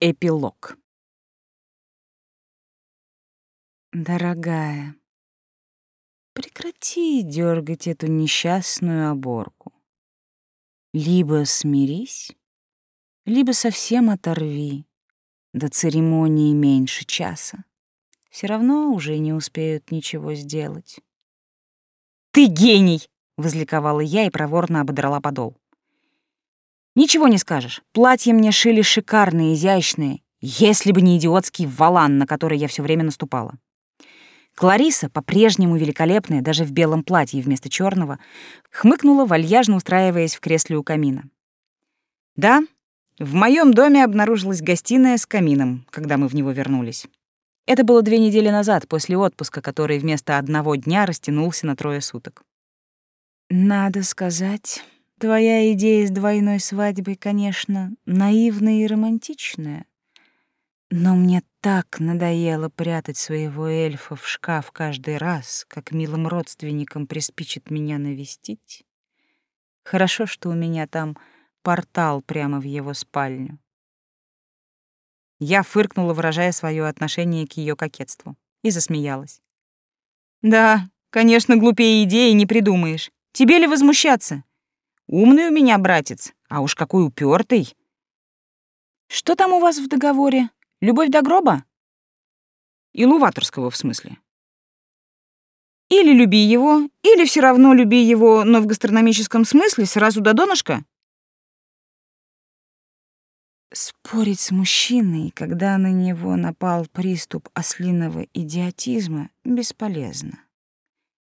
Эпилог. Дорогая, прекрати дергать эту несчастную оборку. Либо смирись, либо совсем оторви. До церемонии меньше часа. Все равно уже не успеют ничего сделать. «Ты гений!» — возликовала я и проворно ободрала подол. Ничего не скажешь. Платья мне шили шикарные, изящные, если бы не идиотский валан, на который я все время наступала. Клариса, по-прежнему великолепная, даже в белом платье вместо черного, хмыкнула, вальяжно устраиваясь в кресле у камина. Да, в моем доме обнаружилась гостиная с камином, когда мы в него вернулись. Это было две недели назад, после отпуска, который вместо одного дня растянулся на трое суток. Надо сказать, Твоя идея с двойной свадьбой, конечно, наивная и романтичная. Но мне так надоело прятать своего эльфа в шкаф каждый раз, как милым родственникам приспичит меня навестить. Хорошо, что у меня там портал прямо в его спальню. Я фыркнула, выражая свое отношение к ее кокетству, и засмеялась. «Да, конечно, глупее идеи не придумаешь. Тебе ли возмущаться? Умный у меня братец, а уж какой упертый. Что там у вас в договоре? Любовь до гроба? Илуваторского, в смысле. Или люби его, или все равно люби его, но в гастрономическом смысле сразу до донышка. Спорить с мужчиной, когда на него напал приступ ослиного идиотизма, бесполезно.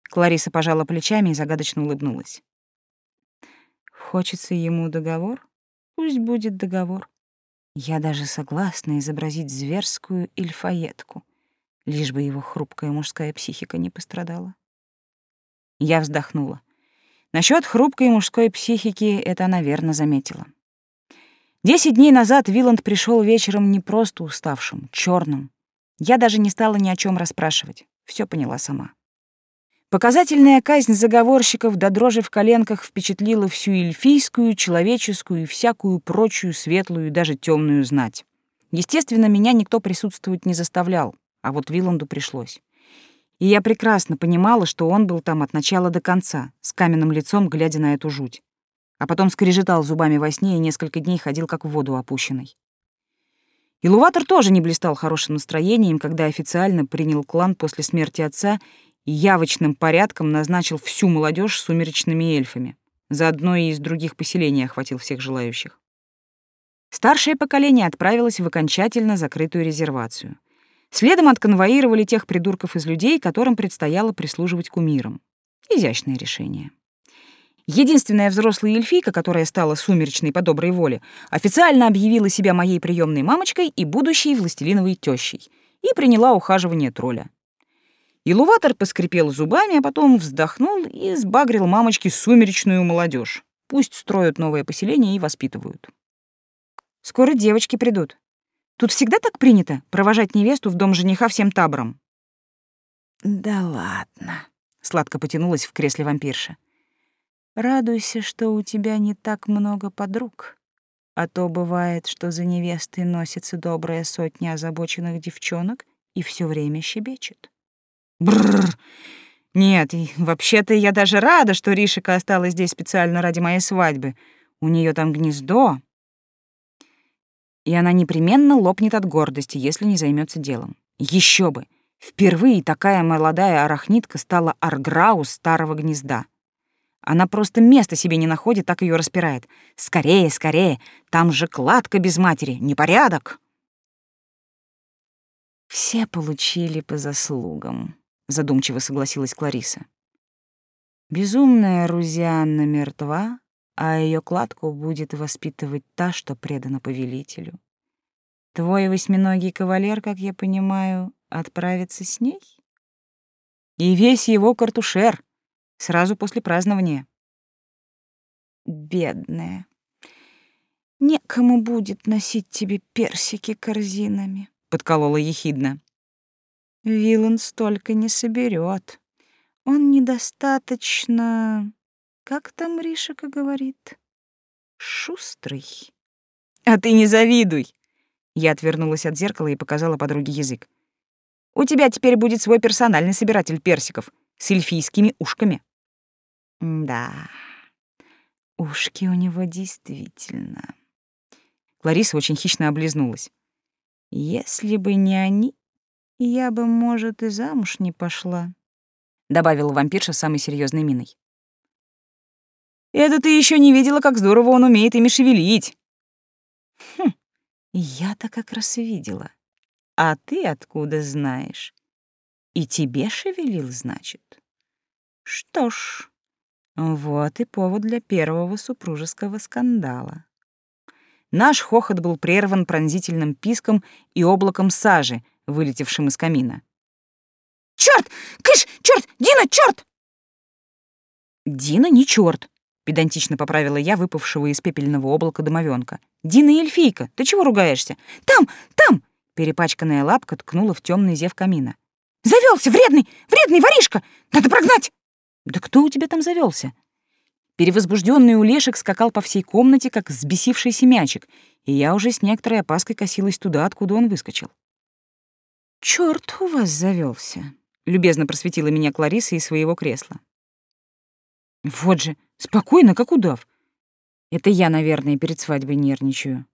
Клариса пожала плечами и загадочно улыбнулась. Хочется ему договор? Пусть будет договор. Я даже согласна изобразить зверскую эльфаетку, лишь бы его хрупкая мужская психика не пострадала. Я вздохнула. Насчет хрупкой мужской психики это она верно заметила. Десять дней назад Виланд пришел вечером не просто уставшим, черным. Я даже не стала ни о чем расспрашивать. Все поняла сама. Показательная казнь заговорщиков до дрожи в коленках впечатлила всю эльфийскую, человеческую и всякую прочую светлую и даже темную знать. Естественно, меня никто присутствовать не заставлял, а вот Виланду пришлось. И я прекрасно понимала, что он был там от начала до конца, с каменным лицом, глядя на эту жуть. А потом скрежетал зубами во сне и несколько дней ходил как в воду опущенный. Илуватор тоже не блистал хорошим настроением, когда официально принял клан после смерти отца явочным порядком назначил всю молодежь сумеречными эльфами. Заодно и из других поселений охватил всех желающих. Старшее поколение отправилось в окончательно закрытую резервацию. Следом отконвоировали тех придурков из людей, которым предстояло прислуживать кумирам. Изящное решение. Единственная взрослая эльфийка, которая стала сумеречной по доброй воле, официально объявила себя моей приемной мамочкой и будущей властелиновой тещей и приняла ухаживание тролля. Илуватор поскрипел зубами, а потом вздохнул и сбагрил мамочке сумеречную молодежь. Пусть строят новое поселение и воспитывают. Скоро девочки придут. Тут всегда так принято провожать невесту в дом жениха всем табором. Да ладно, сладко потянулась в кресле вампирша. Радуйся, что у тебя не так много подруг. А то бывает, что за невестой носится добрая сотня озабоченных девчонок и все время щебечет. Бррр. Нет, вообще-то я даже рада, что Ришика осталась здесь специально ради моей свадьбы. У нее там гнездо. И она непременно лопнет от гордости, если не займется делом. Еще бы. Впервые такая молодая арахнитка стала арграу старого гнезда. Она просто места себе не находит, так ее распирает. Скорее, скорее, там же кладка без матери, непорядок. Все получили по заслугам задумчиво согласилась Клариса. Безумная Рузианна мертва, а ее кладку будет воспитывать та, что предана повелителю. Твой восьминогий кавалер, как я понимаю, отправится с ней? И весь его картушер сразу после празднования. Бедная. Некому будет носить тебе персики корзинами, подколола ехидно. Вилан столько не соберет. Он недостаточно... Как там Ришика говорит? Шустрый. А ты не завидуй. Я отвернулась от зеркала и показала подруге язык. «У тебя теперь будет свой персональный собиратель персиков с эльфийскими ушками». «Да, ушки у него действительно...» Лариса очень хищно облизнулась. «Если бы не они, я бы, может, и замуж не пошла», — добавила вампирша самой серьезной миной. «Это ты еще не видела, как здорово он умеет ими шевелить!» «Хм, я-то как раз видела. А ты откуда знаешь? И тебе шевелил, значит? Что ж, вот и повод для первого супружеского скандала. Наш хохот был прерван пронзительным писком и облаком сажи, вылетевшим из камина. «Чёрт! Кыш! Чёрт! Дина, чёрт!» «Дина не чёрт!» — педантично поправила я выпавшего из пепельного облака домовенка. «Дина и эльфийка, ты чего ругаешься? Там! Там!» Перепачканная лапка ткнула в темный зев камина. Завелся, вредный! Вредный воришка! Надо прогнать!» «Да кто у тебя там завелся? Перевозбужденный Улешек скакал по всей комнате, как взбесившийся мячик, и я уже с некоторой опаской косилась туда, откуда он выскочил. «Чёрт у вас завелся, любезно просветила меня Клариса из своего кресла. «Вот же, спокойно, как удав. Это я, наверное, перед свадьбой нервничаю».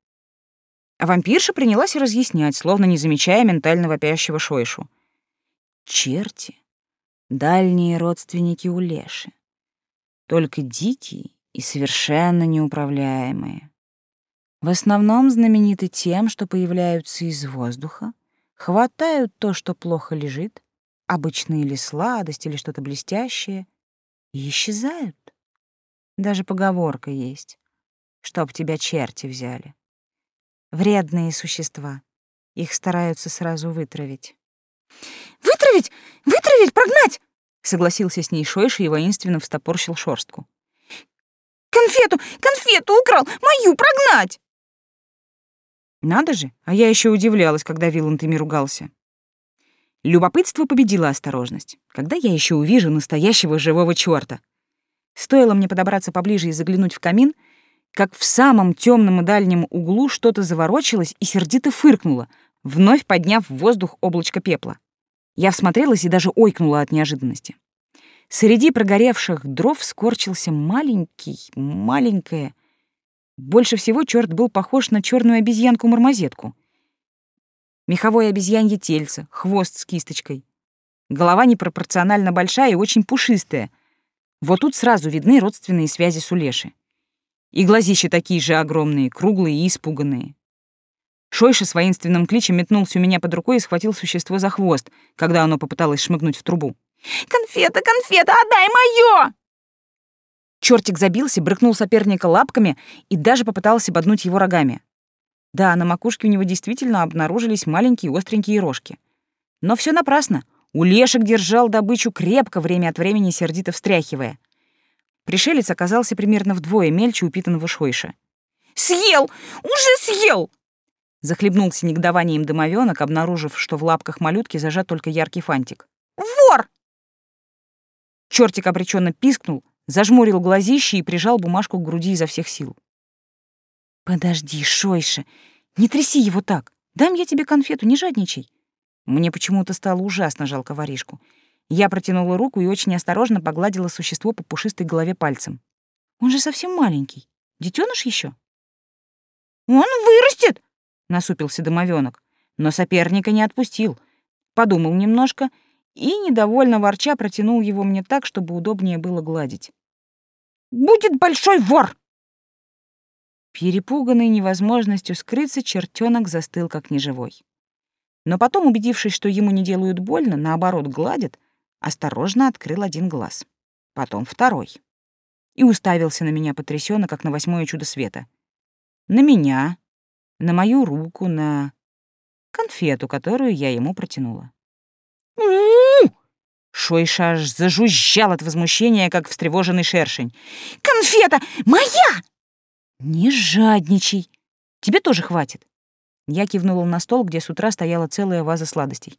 А вампирша принялась разъяснять, словно не замечая ментально вопящего Шойшу. «Черти — дальние родственники Улеши только дикие и совершенно неуправляемые. В основном знамениты тем, что появляются из воздуха, хватают то, что плохо лежит, обычно или сладость, или что-то блестящее, и исчезают. Даже поговорка есть, чтоб тебя черти взяли. Вредные существа. Их стараются сразу вытравить. «Вытравить! Вытравить! Прогнать!» Согласился с ней Шойша и воинственно встопорщил шорстку. «Конфету! Конфету украл! Мою прогнать!» Надо же, а я еще удивлялась, когда Виланд ими ругался. Любопытство победило осторожность. Когда я еще увижу настоящего живого чёрта? Стоило мне подобраться поближе и заглянуть в камин, как в самом темном и дальнем углу что-то заворочилось и сердито фыркнуло, вновь подняв в воздух облачко пепла. Я всмотрелась и даже ойкнула от неожиданности. Среди прогоревших дров скорчился маленький, маленькое... Больше всего черт был похож на черную обезьянку-мармозетку. Меховое обезьянье тельце, хвост с кисточкой. Голова непропорционально большая и очень пушистая. Вот тут сразу видны родственные связи с Улеши. И глазища такие же огромные, круглые и испуганные. Шойша с воинственным кличем метнулся у меня под рукой и схватил существо за хвост, когда оно попыталось шмыгнуть в трубу. «Конфета, конфета, отдай моё!» Чёртик забился, брыкнул соперника лапками и даже попытался боднуть его рогами. Да, на макушке у него действительно обнаружились маленькие остренькие рожки. Но все напрасно. Улешек держал добычу крепко, время от времени сердито встряхивая. Пришелец оказался примерно вдвое мельче упитанного шойша. «Съел! Уже съел!» Захлебнулся негодованием домовенок, обнаружив, что в лапках малютки зажат только яркий фантик. «Вор!» Чертик обреченно пискнул, зажмурил глазище и прижал бумажку к груди изо всех сил. «Подожди, Шойша, не тряси его так. Дам я тебе конфету, не жадничай». Мне почему-то стало ужасно жалко воришку. Я протянула руку и очень осторожно погладила существо по пушистой голове пальцем. «Он же совсем маленький. Детеныш еще? «Он вырастет!» насупился домовенок, но соперника не отпустил. Подумал немножко и, недовольно ворча, протянул его мне так, чтобы удобнее было гладить. «Будет большой вор!» Перепуганный невозможностью скрыться, чертенок застыл как неживой. Но потом, убедившись, что ему не делают больно, наоборот, гладят, осторожно открыл один глаз. Потом второй. И уставился на меня потрясенно, как на восьмое чудо света. На меня, на мою руку, на конфету, которую я ему протянула. Шойша аж зажужжал от возмущения, как встревоженный шершень. «Конфета! Моя!» «Не жадничай! Тебе тоже хватит!» Я кивнула на стол, где с утра стояла целая ваза сладостей.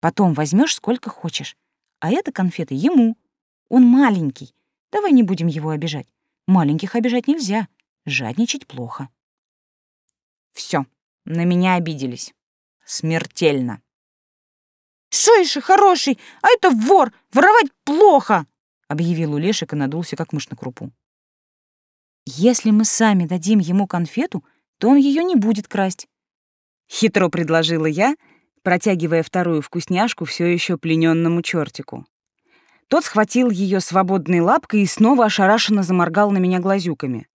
«Потом возьмешь сколько хочешь. А это конфеты ему. Он маленький. Давай не будем его обижать. Маленьких обижать нельзя. Жадничать плохо». Все, на меня обиделись. Смертельно. «Шойша хороший, а это вор! Воровать плохо!» — объявил Улешик и надулся, как мышь на крупу. «Если мы сами дадим ему конфету, то он ее не будет красть», — хитро предложила я, протягивая вторую вкусняшку все еще плененному чертику. Тот схватил ее свободной лапкой и снова ошарашенно заморгал на меня глазюками.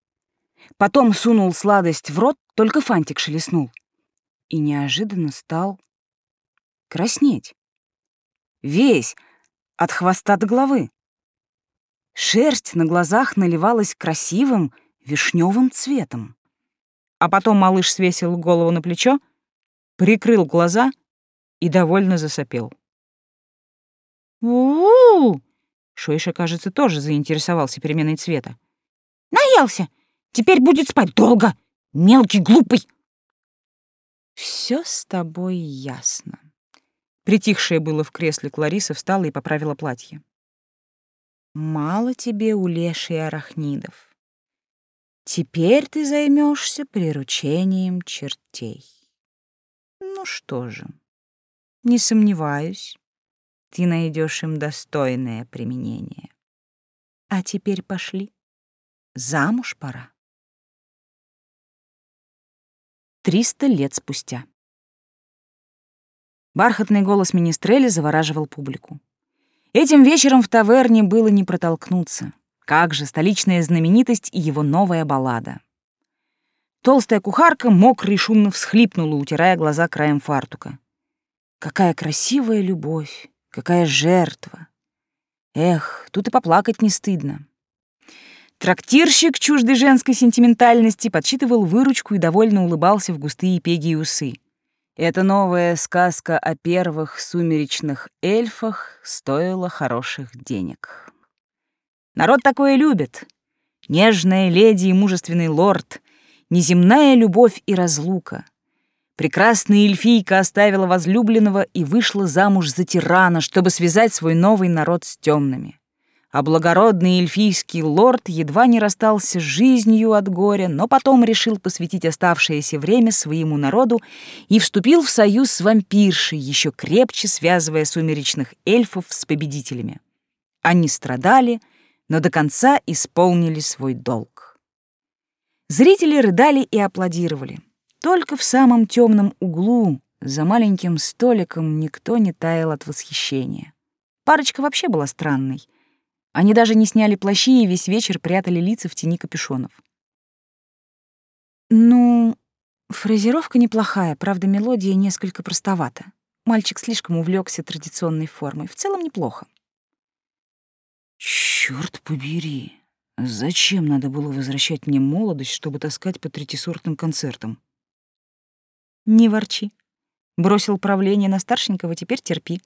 Потом сунул сладость в рот, только фантик шелестнул. И неожиданно стал краснеть. Весь, от хвоста до головы. Шерсть на глазах наливалась красивым вишневым цветом. А потом малыш свесил голову на плечо, прикрыл глаза и довольно засопел. у, -у, Шойша, кажется, тоже заинтересовался переменой цвета. «Наелся! Теперь будет спать долго! Мелкий, глупый!» Все с тобой ясно». Притихшая было в кресле Клариса встала и поправила платье. «Мало тебе у арахнидов. Теперь ты займешься приручением чертей. Ну что же, не сомневаюсь, ты найдешь им достойное применение. А теперь пошли. Замуж пора. Триста лет спустя. Бархатный голос министрели завораживал публику. Этим вечером в таверне было не протолкнуться. Как же столичная знаменитость и его новая баллада. Толстая кухарка мокро и шумно всхлипнула, утирая глаза краем фартука. Какая красивая любовь! Какая жертва! Эх, тут и поплакать не стыдно. Трактирщик, чуждый женской сентиментальности, подсчитывал выручку и довольно улыбался в густые пеги усы. Эта новая сказка о первых сумеречных эльфах стоила хороших денег. Народ такое любит. Нежная леди и мужественный лорд, неземная любовь и разлука — Прекрасная эльфийка оставила возлюбленного и вышла замуж за тирана, чтобы связать свой новый народ с темными. А благородный эльфийский лорд едва не расстался с жизнью от горя, но потом решил посвятить оставшееся время своему народу и вступил в союз с вампиршей, еще крепче связывая сумеречных эльфов с победителями. Они страдали, но до конца исполнили свой долг. Зрители рыдали и аплодировали. Только в самом темном углу, за маленьким столиком, никто не таял от восхищения. Парочка вообще была странной. Они даже не сняли плащи и весь вечер прятали лица в тени капюшонов. Ну, фразировка неплохая, правда, мелодия несколько простовата. Мальчик слишком увлекся традиционной формой. В целом неплохо. Черт побери, зачем надо было возвращать мне молодость, чтобы таскать по третисортным концертам? Не ворчи. Бросил правление на старшенького, теперь терпи.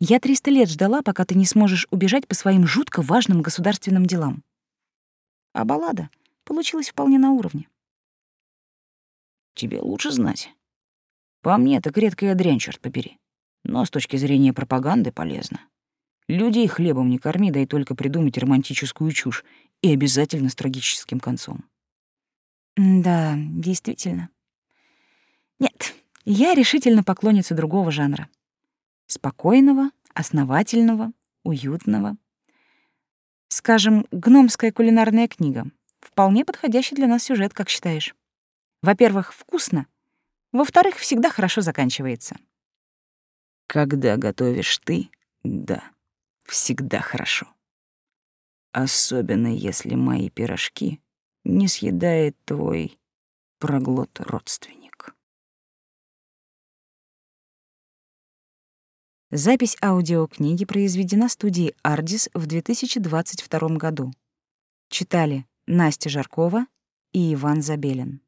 Я триста лет ждала, пока ты не сможешь убежать по своим жутко важным государственным делам. А баллада получилась вполне на уровне. Тебе лучше знать. По мне, так редкая дрянь, черт побери. Но с точки зрения пропаганды полезно. Людей хлебом не корми, дай только придумать романтическую чушь, и обязательно с трагическим концом. Да, действительно. Нет, я решительно поклонница другого жанра. Спокойного, основательного, уютного. Скажем, гномская кулинарная книга. Вполне подходящий для нас сюжет, как считаешь? Во-первых, вкусно. Во-вторых, всегда хорошо заканчивается. Когда готовишь ты, да, всегда хорошо. Особенно если мои пирожки не съедает твой проглот родственник. Запись аудиокниги произведена студией «Ардис» в 2022 году. Читали Настя Жаркова и Иван Забелин.